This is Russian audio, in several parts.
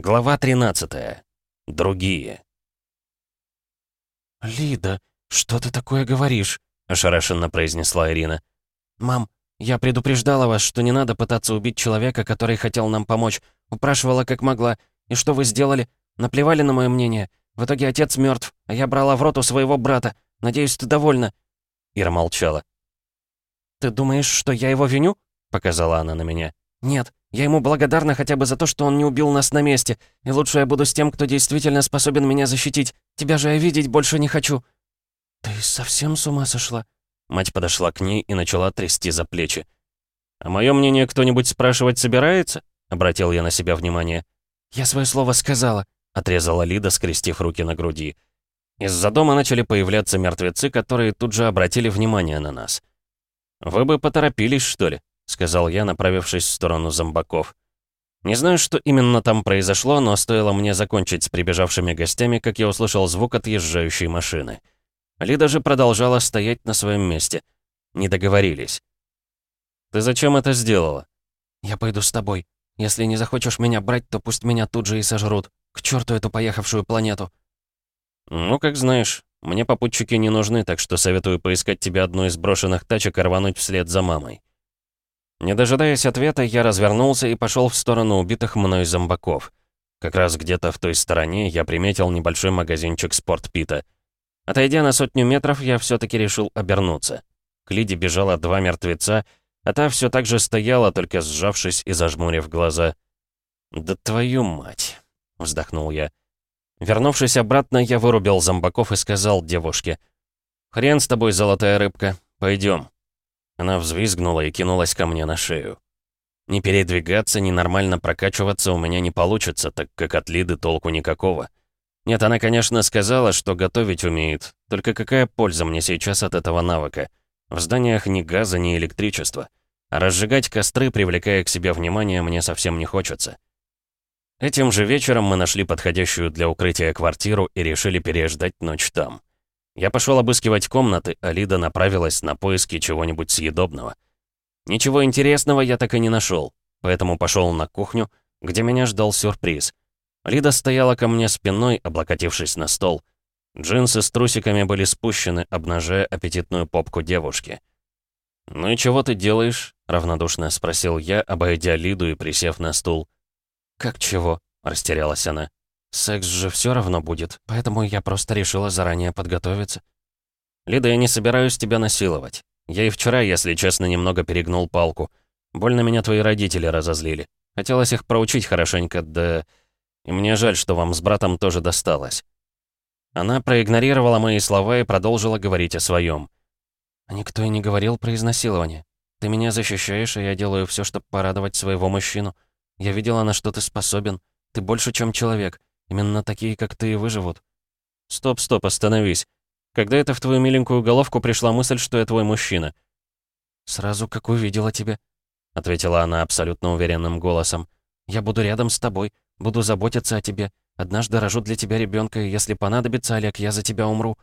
Глава 13. Другие. «Лида, что ты такое говоришь?» — ошарашенно произнесла Ирина. «Мам, я предупреждала вас, что не надо пытаться убить человека, который хотел нам помочь. Упрашивала как могла. И что вы сделали? Наплевали на мое мнение. В итоге отец мертв, а я брала в рот у своего брата. Надеюсь, ты довольна?» Ира молчала. «Ты думаешь, что я его виню?» — показала она на меня. «Нет, я ему благодарна хотя бы за то, что он не убил нас на месте. И лучше я буду с тем, кто действительно способен меня защитить. Тебя же я видеть больше не хочу». «Ты совсем с ума сошла?» Мать подошла к ней и начала трясти за плечи. «А мое мнение кто-нибудь спрашивать собирается?» Обратил я на себя внимание. «Я свое слово сказала», — отрезала Лида, скрестив руки на груди. Из-за дома начали появляться мертвецы, которые тут же обратили внимание на нас. «Вы бы поторопились, что ли?» — сказал я, направившись в сторону зомбаков. Не знаю, что именно там произошло, но стоило мне закончить с прибежавшими гостями, как я услышал звук отъезжающей машины. Лида же продолжала стоять на своем месте. Не договорились. «Ты зачем это сделала?» «Я пойду с тобой. Если не захочешь меня брать, то пусть меня тут же и сожрут. К черту эту поехавшую планету!» «Ну, как знаешь. Мне попутчики не нужны, так что советую поискать тебе одну из брошенных тачек и рвануть вслед за мамой». Не дожидаясь ответа, я развернулся и пошел в сторону убитых мной зомбаков. Как раз где-то в той стороне я приметил небольшой магазинчик спортпита. Отойдя на сотню метров, я все-таки решил обернуться. К Лиде бежало два мертвеца, а та все так же стояла, только сжавшись и зажмурив глаза. «Да твою мать!» — вздохнул я. Вернувшись обратно, я вырубил зомбаков и сказал девушке. «Хрен с тобой, золотая рыбка, пойдем. Она взвизгнула и кинулась ко мне на шею. Ни передвигаться, ни нормально прокачиваться у меня не получится, так как от Лиды толку никакого. Нет, она, конечно, сказала, что готовить умеет, только какая польза мне сейчас от этого навыка? В зданиях ни газа, ни электричества. А разжигать костры, привлекая к себе внимание, мне совсем не хочется. Этим же вечером мы нашли подходящую для укрытия квартиру и решили переждать ночь там. Я пошел обыскивать комнаты, а Лида направилась на поиски чего-нибудь съедобного. Ничего интересного я так и не нашел, поэтому пошел на кухню, где меня ждал сюрприз. Лида стояла ко мне спиной, облокотившись на стол. Джинсы с трусиками были спущены, обнажая аппетитную попку девушки. «Ну и чего ты делаешь?» — равнодушно спросил я, обойдя Лиду и присев на стул. «Как чего?» — растерялась она. Секс же все равно будет, поэтому я просто решила заранее подготовиться. Лида, я не собираюсь тебя насиловать. Я и вчера, если честно, немного перегнул палку. Больно меня твои родители разозлили. Хотелось их проучить хорошенько, да... И мне жаль, что вам с братом тоже досталось. Она проигнорировала мои слова и продолжила говорить о своем. «А никто и не говорил про изнасилование. Ты меня защищаешь, и я делаю все, чтобы порадовать своего мужчину. Я видела, на что ты способен. Ты больше, чем человек. Именно такие, как ты, и выживут. Стоп, стоп, остановись. Когда это в твою миленькую головку пришла мысль, что я твой мужчина? Сразу как увидела тебя, ответила она абсолютно уверенным голосом. Я буду рядом с тобой, буду заботиться о тебе. Однажды рожу для тебя ребенка, и если понадобится, Олег, я за тебя умру.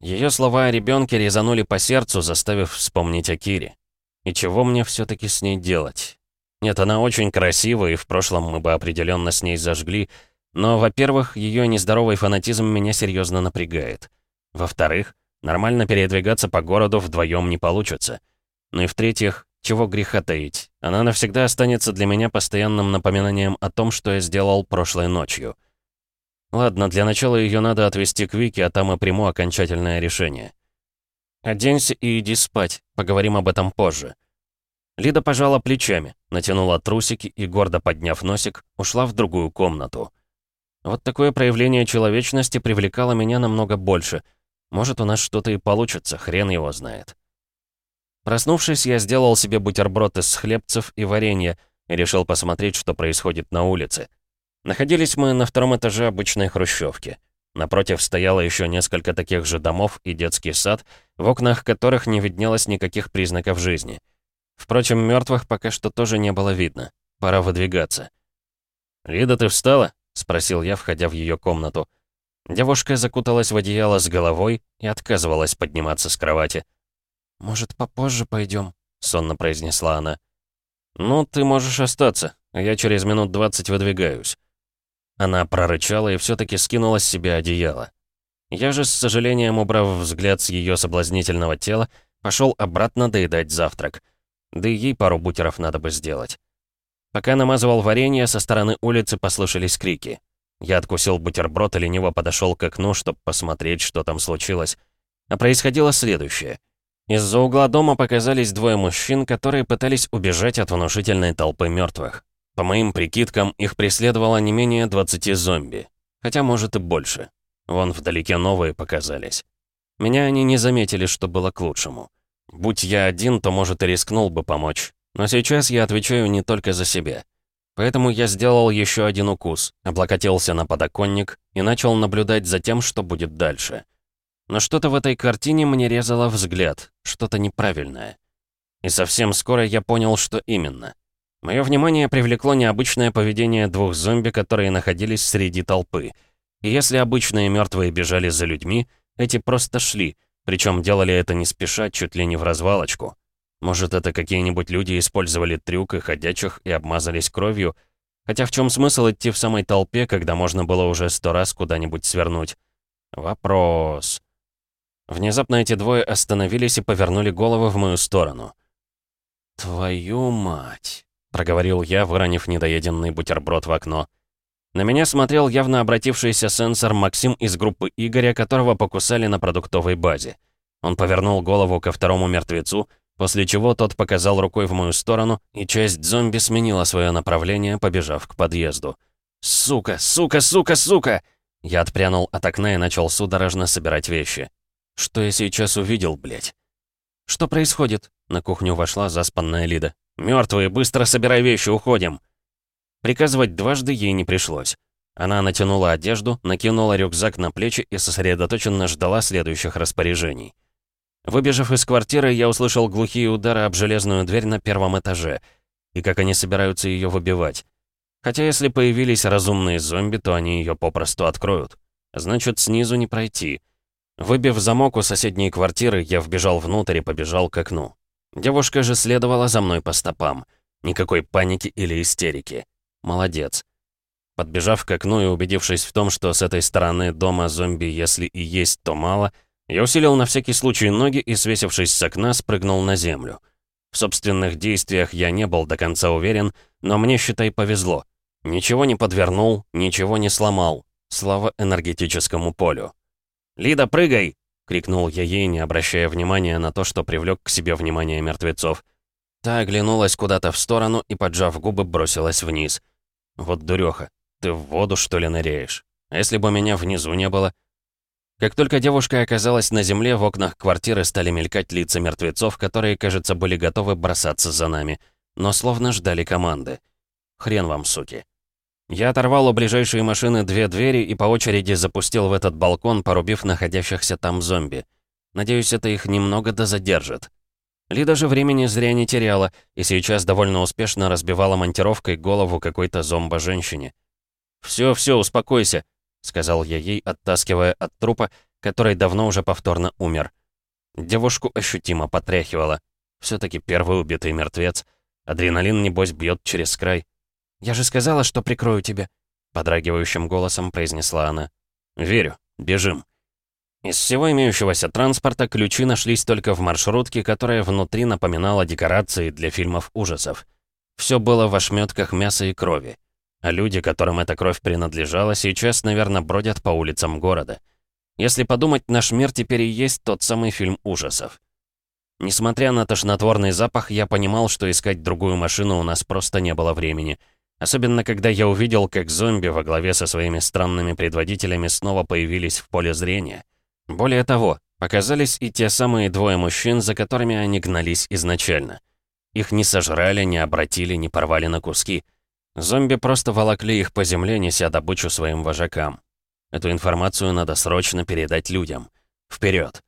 Ее слова о ребенке резанули по сердцу, заставив вспомнить о Кире. И чего мне все-таки с ней делать? Нет, она очень красива, и в прошлом мы бы определенно с ней зажгли, но, во-первых, ее нездоровый фанатизм меня серьезно напрягает. Во-вторых, нормально передвигаться по городу вдвоем не получится. Ну и в-третьих, чего греха таить, она навсегда останется для меня постоянным напоминанием о том, что я сделал прошлой ночью. Ладно, для начала ее надо отвезти к Вике, а там и приму окончательное решение. Оденься и иди спать, поговорим об этом позже. Лида пожала плечами, натянула трусики и, гордо подняв носик, ушла в другую комнату. Вот такое проявление человечности привлекало меня намного больше. Может, у нас что-то и получится, хрен его знает. Проснувшись, я сделал себе бутерброд из хлебцев и варенья и решил посмотреть, что происходит на улице. Находились мы на втором этаже обычной хрущевки. Напротив стояло еще несколько таких же домов и детский сад, в окнах которых не виднелось никаких признаков жизни. Впрочем, мертвых пока что тоже не было видно. Пора выдвигаться. «Лида, ты встала?» — спросил я, входя в ее комнату. Девушка закуталась в одеяло с головой и отказывалась подниматься с кровати. «Может, попозже пойдем? сонно произнесла она. «Ну, ты можешь остаться, я через минут двадцать выдвигаюсь». Она прорычала и все таки скинула с себя одеяло. Я же, с сожалением убрав взгляд с ее соблазнительного тела, пошел обратно доедать завтрак. Да и ей пару бутеров надо бы сделать. Пока намазывал варенье, со стороны улицы послышались крики. Я откусил бутерброд и лениво подошел к окну, чтобы посмотреть, что там случилось. А происходило следующее. Из-за угла дома показались двое мужчин, которые пытались убежать от внушительной толпы мертвых. По моим прикидкам, их преследовало не менее 20 зомби. Хотя, может, и больше. Вон вдалеке новые показались. Меня они не заметили, что было к лучшему. Будь я один, то, может, и рискнул бы помочь. Но сейчас я отвечаю не только за себя. Поэтому я сделал еще один укус, облокотился на подоконник и начал наблюдать за тем, что будет дальше. Но что-то в этой картине мне резало взгляд, что-то неправильное. И совсем скоро я понял, что именно. Мое внимание привлекло необычное поведение двух зомби, которые находились среди толпы. И если обычные мертвые бежали за людьми, эти просто шли, причем делали это не спеша, чуть ли не в развалочку. Может, это какие-нибудь люди использовали трюк и ходячих и обмазались кровью? Хотя в чем смысл идти в самой толпе, когда можно было уже сто раз куда-нибудь свернуть? Вопрос. Внезапно эти двое остановились и повернули головы в мою сторону. «Твою мать!» — проговорил я, выронив недоеденный бутерброд в окно. На меня смотрел явно обратившийся сенсор Максим из группы Игоря, которого покусали на продуктовой базе. Он повернул голову ко второму мертвецу, После чего тот показал рукой в мою сторону, и часть зомби сменила свое направление, побежав к подъезду. «Сука, сука, сука, сука!» Я отпрянул от окна и начал судорожно собирать вещи. Что я сейчас увидел, блядь? «Что происходит?» На кухню вошла заспанная Лида. «Мёртвые, быстро собирай вещи, уходим!» Приказывать дважды ей не пришлось. Она натянула одежду, накинула рюкзак на плечи и сосредоточенно ждала следующих распоряжений. Выбежав из квартиры, я услышал глухие удары об железную дверь на первом этаже. И как они собираются ее выбивать. Хотя если появились разумные зомби, то они ее попросту откроют. Значит, снизу не пройти. Выбив замок у соседней квартиры, я вбежал внутрь и побежал к окну. Девушка же следовала за мной по стопам. Никакой паники или истерики. Молодец. Подбежав к окну и убедившись в том, что с этой стороны дома зомби, если и есть, то мало — я усилил на всякий случай ноги и, свесившись с окна, спрыгнул на землю. В собственных действиях я не был до конца уверен, но мне, считай, повезло. Ничего не подвернул, ничего не сломал. Слава энергетическому полю. «Лида, прыгай!» — крикнул я ей, не обращая внимания на то, что привлек к себе внимание мертвецов. Та оглянулась куда-то в сторону и, поджав губы, бросилась вниз. «Вот дуреха, ты в воду, что ли, ныряешь? А если бы меня внизу не было?» Как только девушка оказалась на земле, в окнах квартиры стали мелькать лица мертвецов, которые, кажется, были готовы бросаться за нами, но словно ждали команды. Хрен вам, суки. Я оторвал у ближайшей машины две двери и по очереди запустил в этот балкон, порубив находящихся там зомби. Надеюсь, это их немного дозадержит. Лида же времени зря не теряла, и сейчас довольно успешно разбивала монтировкой голову какой-то зомбо-женщине. «Всё, всё, успокойся», сказал я ей, оттаскивая от трупа, который давно уже повторно умер. Девушку ощутимо потряхивало. все таки первый убитый мертвец. Адреналин, небось, бьет через край. «Я же сказала, что прикрою тебя», — подрагивающим голосом произнесла она. «Верю. Бежим». Из всего имеющегося транспорта ключи нашлись только в маршрутке, которая внутри напоминала декорации для фильмов ужасов. Все было в ошметках мяса и крови. А люди, которым эта кровь принадлежала, сейчас, наверное, бродят по улицам города. Если подумать, наш мир теперь и есть тот самый фильм ужасов. Несмотря на тошнотворный запах, я понимал, что искать другую машину у нас просто не было времени. Особенно, когда я увидел, как зомби во главе со своими странными предводителями снова появились в поле зрения. Более того, показались и те самые двое мужчин, за которыми они гнались изначально. Их не сожрали, не обратили, не порвали на куски — Зомби просто волокли их по земле, неся добычу своим вожакам. Эту информацию надо срочно передать людям. Вперед!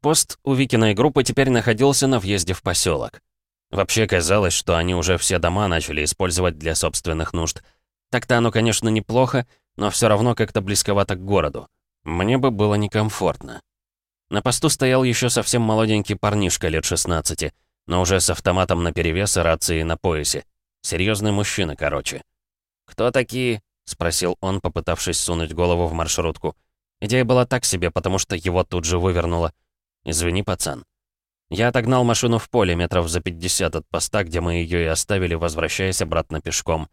Пост у Викиной группы теперь находился на въезде в поселок. Вообще казалось, что они уже все дома начали использовать для собственных нужд. Так-то оно, конечно, неплохо, но все равно как-то близковато к городу. Мне бы было некомфортно. На посту стоял еще совсем молоденький парнишка лет 16, но уже с автоматом наперевес и рацией на поясе. Серьезный мужчина, короче. «Кто такие?» — спросил он, попытавшись сунуть голову в маршрутку. Идея была так себе, потому что его тут же вывернуло. «Извини, пацан». Я отогнал машину в поле метров за 50 от поста, где мы ее и оставили, возвращаясь обратно пешком.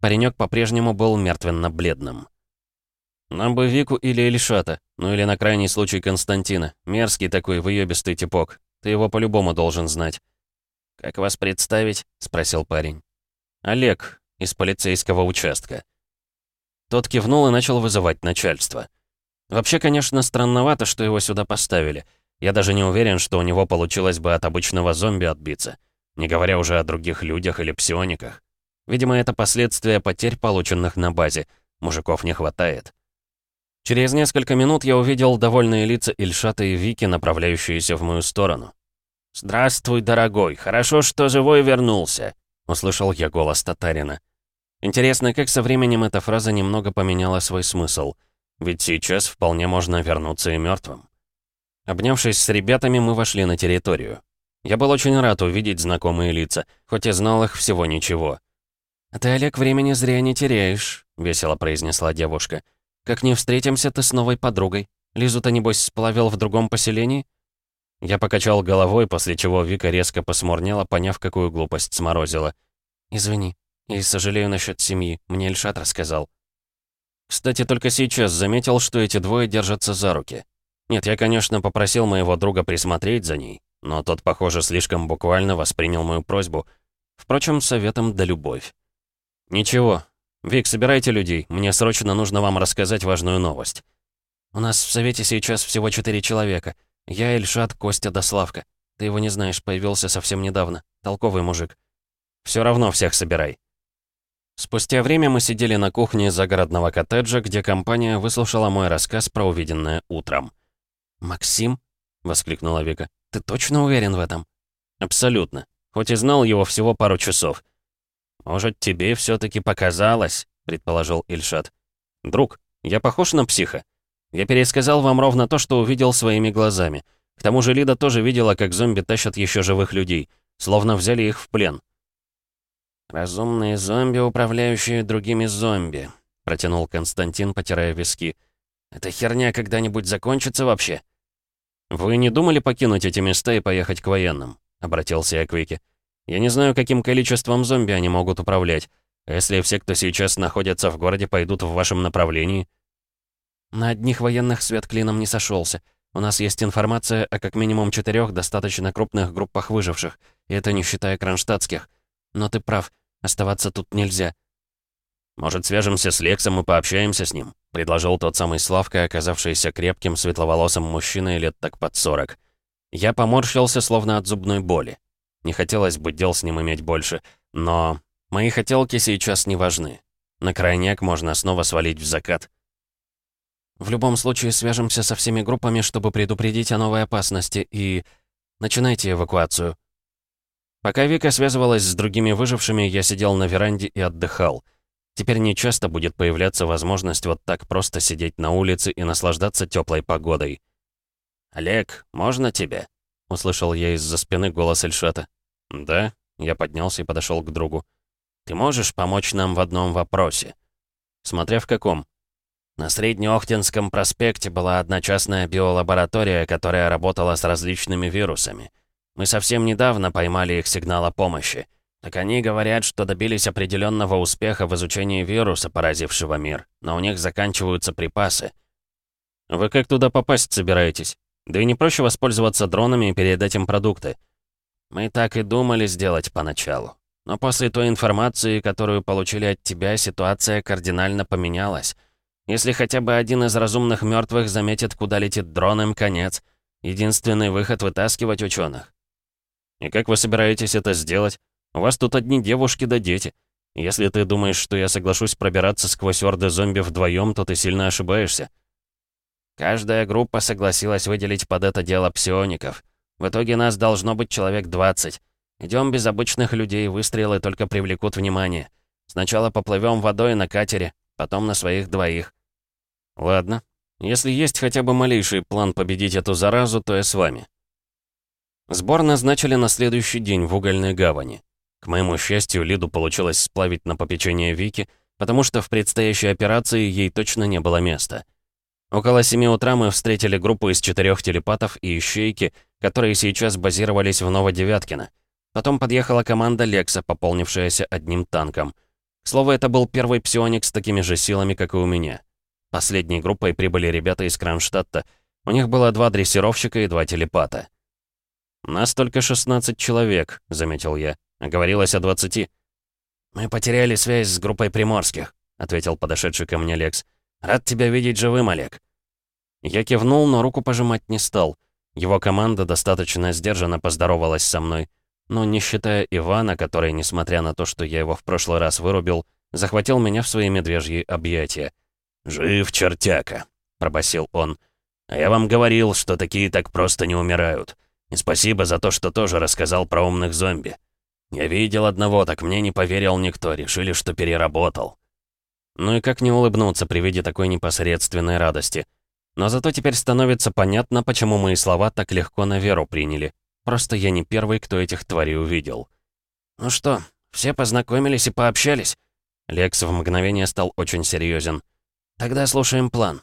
Паренек по-прежнему был мертвенно-бледным. «Нам бы Вику или Ильшата, ну или на крайний случай Константина. Мерзкий такой выёбистый типок. Ты его по-любому должен знать». «Как вас представить?» — спросил парень. «Олег, из полицейского участка». Тот кивнул и начал вызывать начальство. Вообще, конечно, странновато, что его сюда поставили. Я даже не уверен, что у него получилось бы от обычного зомби отбиться. Не говоря уже о других людях или псиониках. Видимо, это последствия потерь, полученных на базе. Мужиков не хватает. Через несколько минут я увидел довольные лица Ильшата и Вики, направляющиеся в мою сторону. «Здравствуй, дорогой, хорошо, что живой вернулся», — услышал я голос татарина. Интересно, как со временем эта фраза немного поменяла свой смысл. Ведь сейчас вполне можно вернуться и мертвым. Обнявшись с ребятами, мы вошли на территорию. Я был очень рад увидеть знакомые лица, хоть и знал их всего ничего. «А ты, Олег, времени зря не теряешь», — весело произнесла девушка. «Как не встретимся ты с новой подругой? Лизу-то, небось, сплавил в другом поселении?» Я покачал головой, после чего Вика резко посмурнела, поняв, какую глупость сморозила. «Извини, и сожалею насчет семьи, мне Ильшат рассказал». Кстати, только сейчас заметил, что эти двое держатся за руки. Нет, я, конечно, попросил моего друга присмотреть за ней, но тот, похоже, слишком буквально воспринял мою просьбу. Впрочем, советом да любовь. «Ничего. Вик, собирайте людей. Мне срочно нужно вам рассказать важную новость». «У нас в Совете сейчас всего четыре человека. Я Ильшат, Костя да Славка. Ты его не знаешь, появился совсем недавно. Толковый мужик. Все равно всех собирай». Спустя время мы сидели на кухне загородного коттеджа, где компания выслушала мой рассказ про увиденное утром. «Максим?» — воскликнула Вика. «Ты точно уверен в этом?» «Абсолютно. Хоть и знал его всего пару часов». «Может, тебе все таки показалось?» — предположил Ильшат. «Друг, я похож на психа? Я пересказал вам ровно то, что увидел своими глазами. К тому же Лида тоже видела, как зомби тащат еще живых людей, словно взяли их в плен. «Разумные зомби, управляющие другими зомби», — протянул Константин, потирая виски. «Эта херня когда-нибудь закончится вообще?» «Вы не думали покинуть эти места и поехать к военным?» — обратился я к Вике. «Я не знаю, каким количеством зомби они могут управлять. А если все, кто сейчас находится в городе, пойдут в вашем направлении?» «На одних военных свет клином не сошелся. У нас есть информация о как минимум четырех достаточно крупных группах выживших, и это не считая кронштадтских. Но ты прав, Оставаться тут нельзя. «Может, свяжемся с Лексом и пообщаемся с ним?» — предложил тот самый Славка, оказавшийся крепким, светловолосым мужчиной лет так под сорок. Я поморщился, словно от зубной боли. Не хотелось бы дел с ним иметь больше, но мои хотелки сейчас не важны. На крайняк можно снова свалить в закат. В любом случае, свяжемся со всеми группами, чтобы предупредить о новой опасности, и... Начинайте эвакуацию. Пока Вика связывалась с другими выжившими, я сидел на веранде и отдыхал. Теперь не часто будет появляться возможность вот так просто сидеть на улице и наслаждаться теплой погодой. «Олег, можно тебе?» — услышал я из-за спины голос Эльшата. «Да?» — я поднялся и подошел к другу. «Ты можешь помочь нам в одном вопросе?» «Смотря в каком?» На Среднеохтинском проспекте была одна частная биолаборатория, которая работала с различными вирусами. Мы совсем недавно поймали их сигнал о помощи. Так они говорят, что добились определенного успеха в изучении вируса, поразившего мир, но у них заканчиваются припасы. Вы как туда попасть собираетесь? Да и не проще воспользоваться дронами и передать им продукты. Мы так и думали сделать поначалу. Но после той информации, которую получили от тебя, ситуация кардинально поменялась. Если хотя бы один из разумных мертвых заметит, куда летит дрон, им конец. Единственный выход — вытаскивать ученых. И как вы собираетесь это сделать? У вас тут одни девушки да дети. Если ты думаешь, что я соглашусь пробираться сквозь орды зомби вдвоем, то ты сильно ошибаешься. Каждая группа согласилась выделить под это дело псиоников. В итоге нас должно быть человек 20. Идем без обычных людей, выстрелы только привлекут внимание. Сначала поплывем водой на катере, потом на своих двоих. Ладно. Если есть хотя бы малейший план победить эту заразу, то я с вами. Сбор назначили на следующий день в угольной гавани. К моему счастью, Лиду получилось сплавить на попечение Вики, потому что в предстоящей операции ей точно не было места. Около 7 утра мы встретили группу из четырех телепатов и ищейки, которые сейчас базировались в Новодевяткино. Потом подъехала команда Лекса, пополнившаяся одним танком. К слову, это был первый псионик с такими же силами, как и у меня. Последней группой прибыли ребята из Кронштадта. У них было два дрессировщика и два телепата. «Нас только 16 человек», — заметил я. Говорилось о 20. «Мы потеряли связь с группой приморских», — ответил подошедший ко мне Лекс. «Рад тебя видеть живым, Олег». Я кивнул, но руку пожимать не стал. Его команда достаточно сдержанно поздоровалась со мной. Но не считая Ивана, который, несмотря на то, что я его в прошлый раз вырубил, захватил меня в свои медвежьи объятия. «Жив, чертяка», — пробасил он. «А я вам говорил, что такие так просто не умирают. И спасибо за то, что тоже рассказал про умных зомби. Я видел одного, так мне не поверил никто, решили, что переработал». Ну и как не улыбнуться при виде такой непосредственной радости. Но зато теперь становится понятно, почему мои слова так легко на веру приняли. Просто я не первый, кто этих тварей увидел. «Ну что, все познакомились и пообщались?» Лекс в мгновение стал очень серьезен. «Тогда слушаем план.